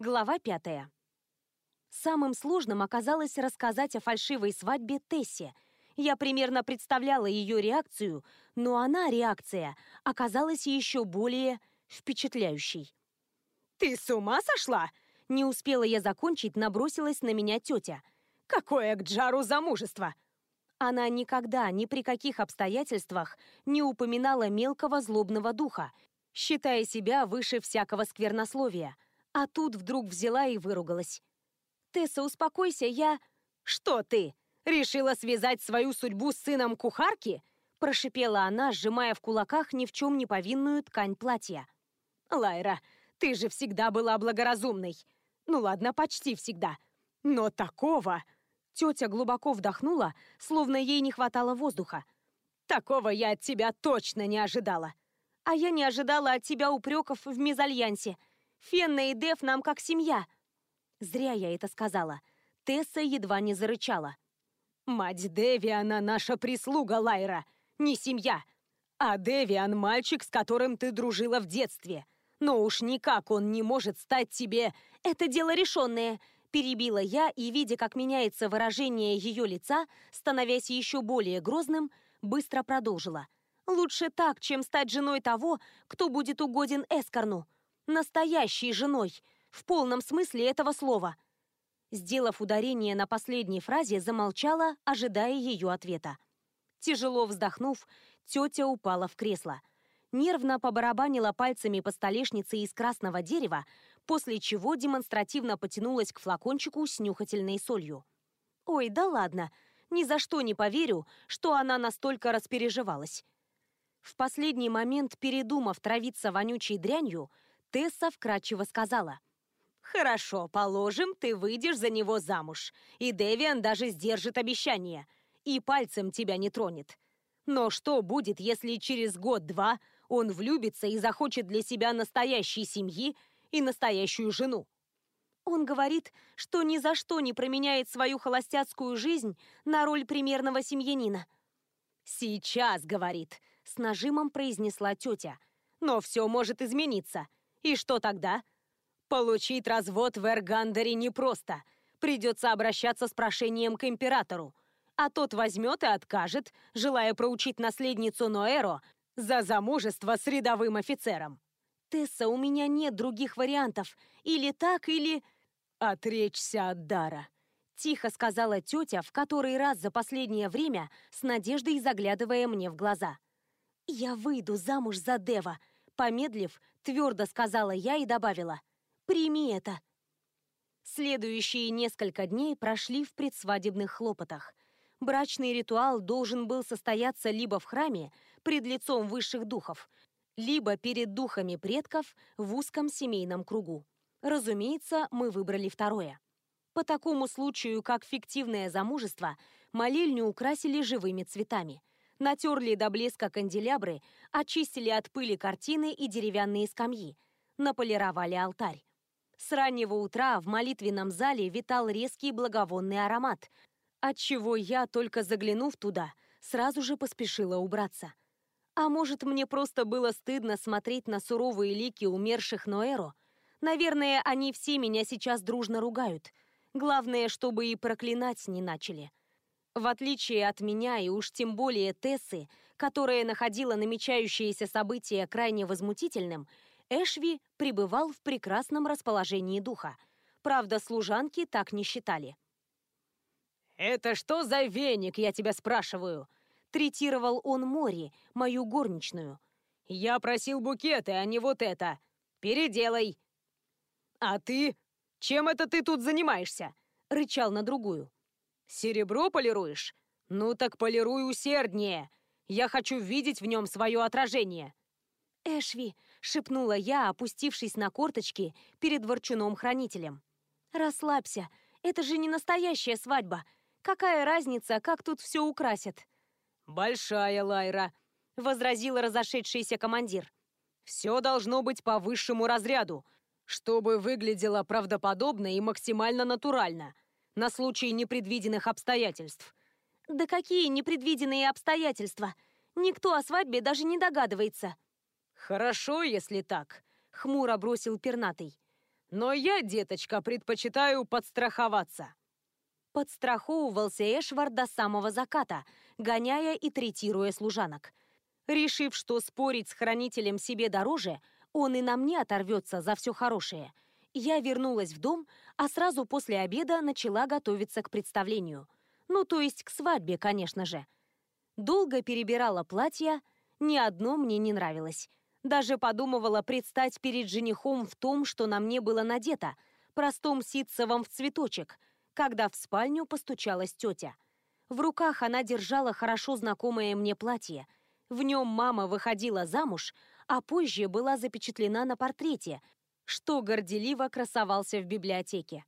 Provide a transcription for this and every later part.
Глава пятая. Самым сложным оказалось рассказать о фальшивой свадьбе Тессе. Я примерно представляла ее реакцию, но она, реакция, оказалась еще более впечатляющей. «Ты с ума сошла?» Не успела я закончить, набросилась на меня тетя. «Какое к Джару замужество?» Она никогда, ни при каких обстоятельствах не упоминала мелкого злобного духа, считая себя выше всякого сквернословия – а тут вдруг взяла и выругалась. «Тесса, успокойся, я...» «Что ты? Решила связать свою судьбу с сыном кухарки?» Прошипела она, сжимая в кулаках ни в чем не повинную ткань платья. «Лайра, ты же всегда была благоразумной. Ну ладно, почти всегда. Но такого...» Тетя глубоко вдохнула, словно ей не хватало воздуха. «Такого я от тебя точно не ожидала!» «А я не ожидала от тебя упреков в мезальянсе. Фенна и Дев нам как семья. Зря я это сказала. Тесса едва не зарычала. Мать Девиана наша прислуга, Лайра, не семья. А Девиан мальчик, с которым ты дружила в детстве. Но уж никак он не может стать тебе... Это дело решенное, перебила я и, видя, как меняется выражение ее лица, становясь еще более грозным, быстро продолжила. Лучше так, чем стать женой того, кто будет угоден Эскорну настоящей женой, в полном смысле этого слова. Сделав ударение на последней фразе, замолчала, ожидая ее ответа. Тяжело вздохнув, тетя упала в кресло. Нервно побарабанила пальцами по столешнице из красного дерева, после чего демонстративно потянулась к флакончику с нюхательной солью. «Ой, да ладно, ни за что не поверю, что она настолько распереживалась». В последний момент, передумав травиться вонючей дрянью, Тесса вкратчиво сказала. «Хорошо, положим, ты выйдешь за него замуж, и Девиан даже сдержит обещание, и пальцем тебя не тронет. Но что будет, если через год-два он влюбится и захочет для себя настоящей семьи и настоящую жену?» Он говорит, что ни за что не променяет свою холостяцкую жизнь на роль примерного семьянина. «Сейчас, — говорит, — с нажимом произнесла тетя. Но все может измениться. И что тогда? Получить развод в Эргандере непросто. Придется обращаться с прошением к императору. А тот возьмет и откажет, желая проучить наследницу Ноэро за замужество с рядовым офицером. «Тесса, у меня нет других вариантов. Или так, или...» «Отречься от дара», — тихо сказала тетя в который раз за последнее время, с надеждой заглядывая мне в глаза. «Я выйду замуж за Дева», Помедлив, твердо сказала я и добавила «Прими это». Следующие несколько дней прошли в предсвадебных хлопотах. Брачный ритуал должен был состояться либо в храме, пред лицом высших духов, либо перед духами предков в узком семейном кругу. Разумеется, мы выбрали второе. По такому случаю, как фиктивное замужество, молельню украсили живыми цветами – натерли до блеска канделябры, очистили от пыли картины и деревянные скамьи, наполировали алтарь. С раннего утра в молитвенном зале витал резкий благовонный аромат, отчего я, только заглянув туда, сразу же поспешила убраться. А может, мне просто было стыдно смотреть на суровые лики умерших Ноэро? Наверное, они все меня сейчас дружно ругают. Главное, чтобы и проклинать не начали. В отличие от меня и уж тем более Тессы, которая находила намечающееся событие крайне возмутительным, Эшви пребывал в прекрасном расположении духа. Правда, служанки так не считали. «Это что за веник, я тебя спрашиваю?» Третировал он Мори, мою горничную. «Я просил букеты, а не вот это. Переделай!» «А ты? Чем это ты тут занимаешься?» Рычал на другую. Серебро полируешь? Ну так полируй усерднее. Я хочу видеть в нем свое отражение. Эшви, шепнула я, опустившись на корточки перед ворчуном-хранителем. Расслабься, это же не настоящая свадьба. Какая разница, как тут все украсят? Большая Лайра, возразил разошедшийся командир. Все должно быть по высшему разряду, чтобы выглядело правдоподобно и максимально натурально на случай непредвиденных обстоятельств. Да какие непредвиденные обстоятельства? Никто о свадьбе даже не догадывается. Хорошо, если так, хмуро бросил пернатый. Но я, деточка, предпочитаю подстраховаться. Подстраховывался Эшвард до самого заката, гоняя и третируя служанок. Решив, что спорить с хранителем себе дороже, он и на мне оторвется за все хорошее, я вернулась в дом, а сразу после обеда начала готовиться к представлению. Ну, то есть к свадьбе, конечно же. Долго перебирала платья, ни одно мне не нравилось. Даже подумывала предстать перед женихом в том, что на мне было надето, простом ситцевом в цветочек, когда в спальню постучалась тетя. В руках она держала хорошо знакомое мне платье. В нем мама выходила замуж, а позже была запечатлена на портрете, что горделиво красовался в библиотеке.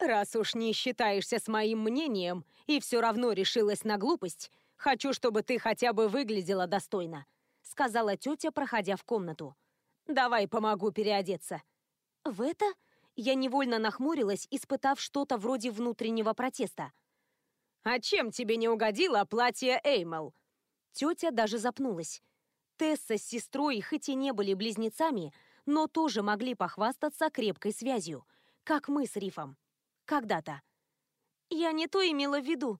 «Раз уж не считаешься с моим мнением и все равно решилась на глупость, хочу, чтобы ты хотя бы выглядела достойно», сказала тетя, проходя в комнату. «Давай помогу переодеться». «В это?» Я невольно нахмурилась, испытав что-то вроде внутреннего протеста. «А чем тебе не угодило платье Эймел?» Тетя даже запнулась. Тесса с сестрой хоть и не были близнецами, но тоже могли похвастаться крепкой связью, как мы с Рифом. Когда-то. «Я не то имела в виду».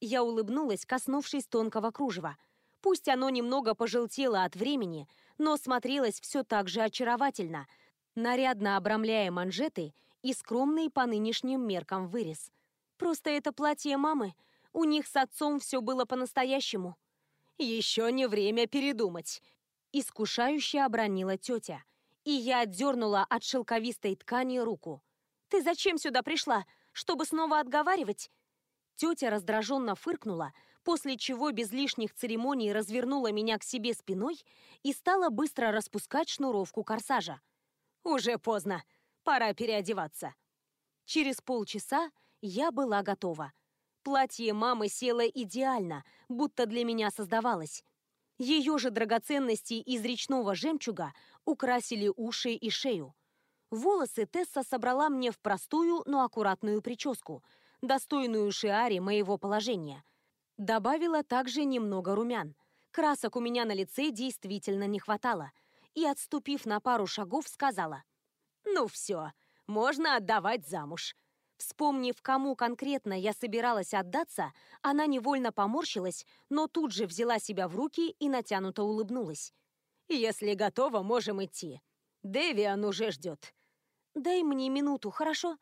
Я улыбнулась, коснувшись тонкого кружева. Пусть оно немного пожелтело от времени, но смотрелось все так же очаровательно, нарядно обрамляя манжеты и скромный по нынешним меркам вырез. Просто это платье мамы. У них с отцом все было по-настоящему. Еще не время передумать. Искушающе обронила тетя. И я отдернула от шелковистой ткани руку. «Ты зачем сюда пришла? Чтобы снова отговаривать?» Тетя раздраженно фыркнула, после чего без лишних церемоний развернула меня к себе спиной и стала быстро распускать шнуровку корсажа. «Уже поздно. Пора переодеваться». Через полчаса я была готова. Платье мамы село идеально, будто для меня создавалось. Ее же драгоценности из речного жемчуга украсили уши и шею. Волосы Тесса собрала мне в простую, но аккуратную прическу, достойную шиаре моего положения – Добавила также немного румян. Красок у меня на лице действительно не хватало. И, отступив на пару шагов, сказала. «Ну все, можно отдавать замуж». Вспомнив, кому конкретно я собиралась отдаться, она невольно поморщилась, но тут же взяла себя в руки и натянуто улыбнулась. «Если готова, можем идти. Дэвиан уже ждет». «Дай мне минуту, хорошо?»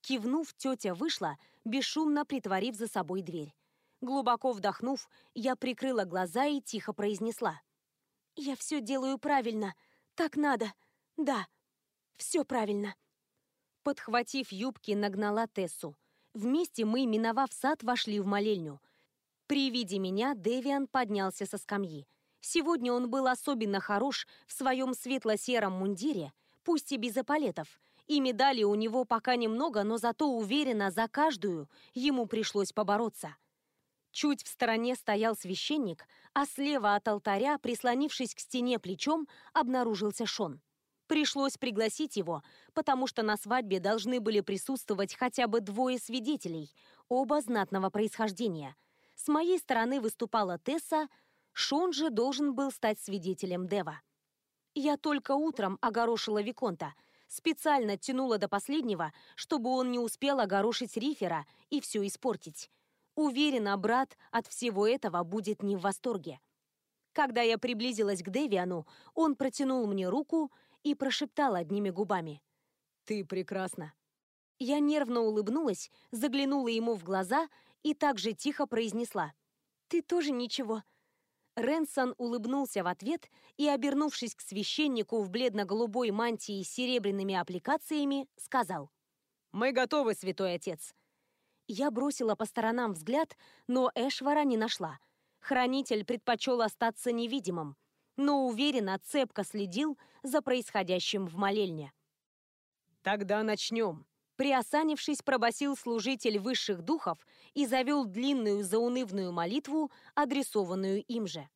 Кивнув, тетя вышла, бесшумно притворив за собой дверь. Глубоко вдохнув, я прикрыла глаза и тихо произнесла. «Я все делаю правильно. Так надо. Да, все правильно». Подхватив юбки, нагнала Тессу. Вместе мы, миновав сад, вошли в молельню. При виде меня Девиан поднялся со скамьи. Сегодня он был особенно хорош в своем светло-сером мундире, пусть и без эполетов, и медалей у него пока немного, но зато уверенно за каждую ему пришлось побороться. Чуть в стороне стоял священник, а слева от алтаря, прислонившись к стене плечом, обнаружился Шон. Пришлось пригласить его, потому что на свадьбе должны были присутствовать хотя бы двое свидетелей, оба знатного происхождения. С моей стороны выступала Тесса, Шон же должен был стать свидетелем Дева. Я только утром огорошила Виконта, специально тянула до последнего, чтобы он не успел огорошить Рифера и все испортить. Уверена, брат от всего этого будет не в восторге. Когда я приблизилась к Девиану, он протянул мне руку и прошептал одними губами. «Ты прекрасна». Я нервно улыбнулась, заглянула ему в глаза и также тихо произнесла. «Ты тоже ничего». Ренсон улыбнулся в ответ и, обернувшись к священнику в бледно-голубой мантии с серебряными аппликациями, сказал. «Мы готовы, святой отец. Я бросила по сторонам взгляд, но Эшвара не нашла. Хранитель предпочел остаться невидимым, но уверенно цепко следил за происходящим в молельне. «Тогда начнем», Приосанившись, пробасил служитель высших духов и завел длинную заунывную молитву, адресованную им же.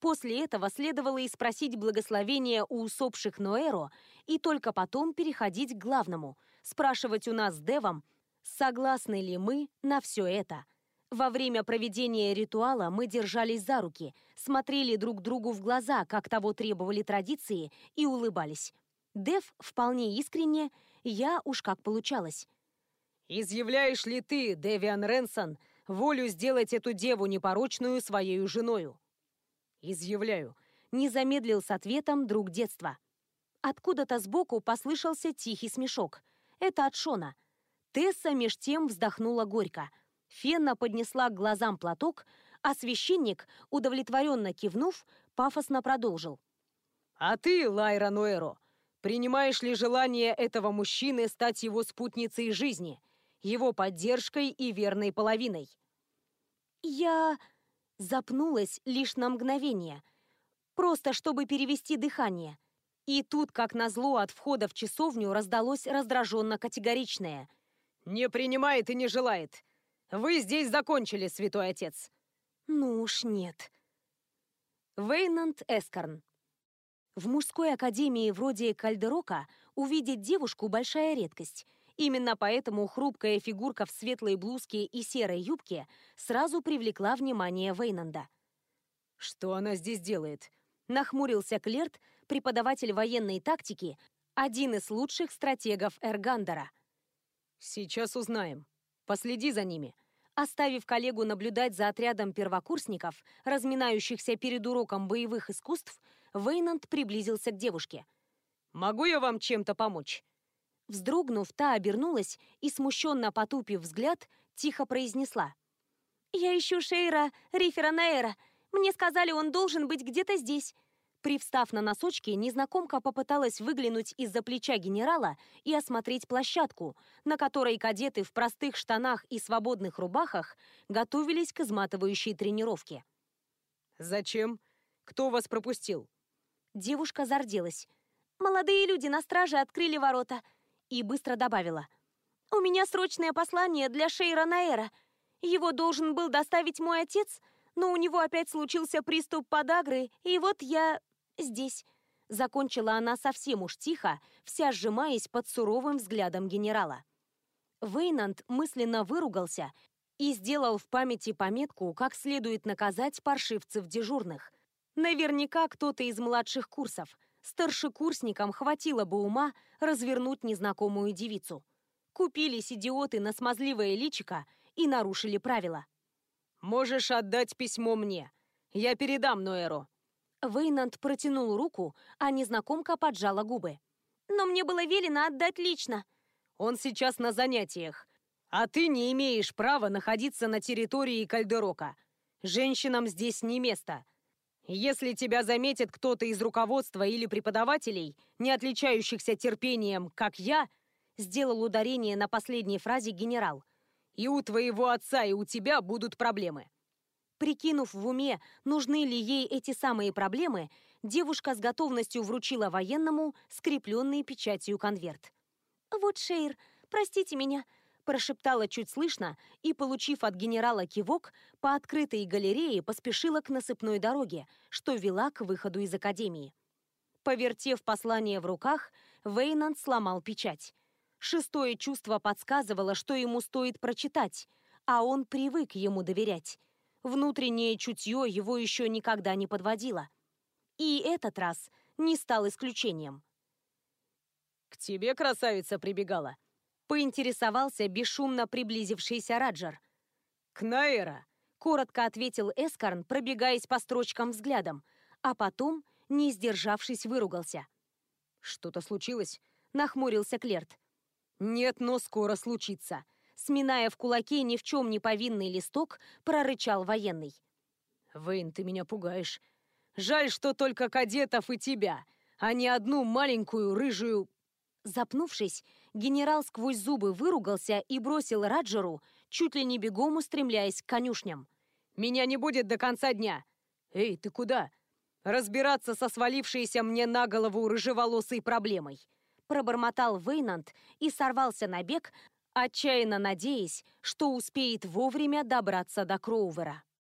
После этого следовало и спросить благословения у усопших Ноэро, и только потом переходить к главному, спрашивать у нас с Девом, Согласны ли мы на все это? Во время проведения ритуала мы держались за руки, смотрели друг другу в глаза, как того требовали традиции, и улыбались. Дев вполне искренне, я уж как получалось. «Изъявляешь ли ты, Девиан Ренсон, волю сделать эту деву непорочную своей женою?» «Изъявляю», — не замедлил с ответом друг детства. Откуда-то сбоку послышался тихий смешок. Это от Шона. Тесса меж тем вздохнула горько. Фенна поднесла к глазам платок, а священник, удовлетворенно кивнув, пафосно продолжил. «А ты, Лайра Ноэро, принимаешь ли желание этого мужчины стать его спутницей жизни, его поддержкой и верной половиной?» Я запнулась лишь на мгновение, просто чтобы перевести дыхание. И тут, как назло, от входа в часовню раздалось раздраженно категоричное. «Не принимает и не желает. Вы здесь закончили, святой отец». Ну уж нет. Вейнанд Эскорн. В мужской академии вроде Кальдерока увидеть девушку – большая редкость. Именно поэтому хрупкая фигурка в светлой блузке и серой юбке сразу привлекла внимание Вейнанда. «Что она здесь делает?» – нахмурился Клерт, преподаватель военной тактики, один из лучших стратегов Эргандера. «Сейчас узнаем. Последи за ними», Оставив коллегу наблюдать за отрядом первокурсников, разминающихся перед уроком боевых искусств, Вейнанд приблизился к девушке. «Могу я вам чем-то помочь?» Вздрогнув, та обернулась и, смущенно потупив взгляд, тихо произнесла. «Я ищу Шейра Рифера Наэра. Мне сказали, он должен быть где-то здесь. Привстав на носочки, незнакомка попыталась выглянуть из-за плеча генерала и осмотреть площадку, на которой кадеты в простых штанах и свободных рубахах готовились к изматывающей тренировке. «Зачем? Кто вас пропустил?» Девушка зарделась. «Молодые люди на страже открыли ворота» и быстро добавила. «У меня срочное послание для Шейра Наэра. Его должен был доставить мой отец, но у него опять случился приступ подагры, и вот я здесь». Закончила она совсем уж тихо, вся сжимаясь под суровым взглядом генерала. Вейнанд мысленно выругался и сделал в памяти пометку, как следует наказать паршивцев дежурных. Наверняка кто-то из младших курсов. Старшекурсникам хватило бы ума развернуть незнакомую девицу. Купились идиоты на смазливое личико и нарушили правила. «Можешь отдать письмо мне. Я передам Ноэро», Вейнанд протянул руку, а незнакомка поджала губы. «Но мне было велено отдать лично». «Он сейчас на занятиях, а ты не имеешь права находиться на территории Кальдерока. Женщинам здесь не место. Если тебя заметит кто-то из руководства или преподавателей, не отличающихся терпением, как я, сделал ударение на последней фразе генерал, и у твоего отца, и у тебя будут проблемы. Прикинув в уме, нужны ли ей эти самые проблемы, девушка с готовностью вручила военному скрепленный печатью конверт. «Вот, Шейр, простите меня», – прошептала чуть слышно и, получив от генерала кивок, по открытой галерее поспешила к насыпной дороге, что вела к выходу из академии. Повертев послание в руках, Вейнанд сломал печать. Шестое чувство подсказывало, что ему стоит прочитать, а он привык ему доверять – Внутреннее чутье его еще никогда не подводило. И этот раз не стал исключением. «К тебе красавица прибегала», — поинтересовался бесшумно приблизившийся Раджар. «К Наэра», — коротко ответил Эскарн, пробегаясь по строчкам взглядом, а потом, не сдержавшись, выругался. «Что-то случилось?» — нахмурился Клерт. «Нет, но скоро случится», сминая в кулаке ни в чем не повинный листок, прорычал военный. «Вейн, ты меня пугаешь. Жаль, что только кадетов и тебя, а не одну маленькую рыжую...» Запнувшись, генерал сквозь зубы выругался и бросил Раджеру, чуть ли не бегом устремляясь к конюшням. «Меня не будет до конца дня! Эй, ты куда? Разбираться со свалившейся мне на голову рыжеволосой проблемой!» Пробормотал Вейнанд и сорвался на бег, отчаянно надеясь, что успеет вовремя добраться до Кроувера.